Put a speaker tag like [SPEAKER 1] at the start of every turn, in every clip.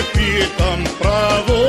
[SPEAKER 1] трепетом провод.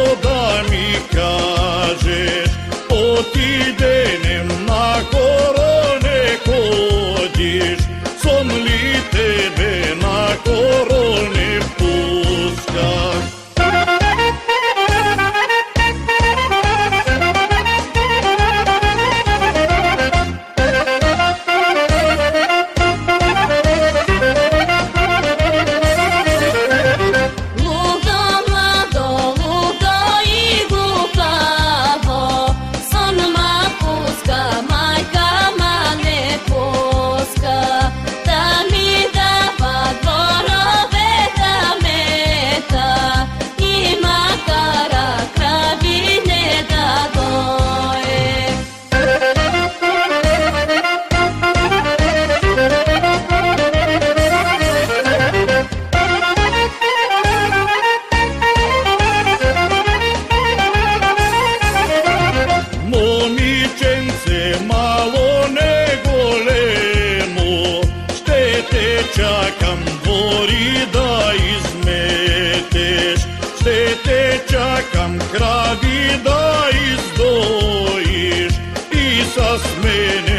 [SPEAKER 1] čakam dvori da izmeteš, sve te čakam kravi da izdojiš i sa smene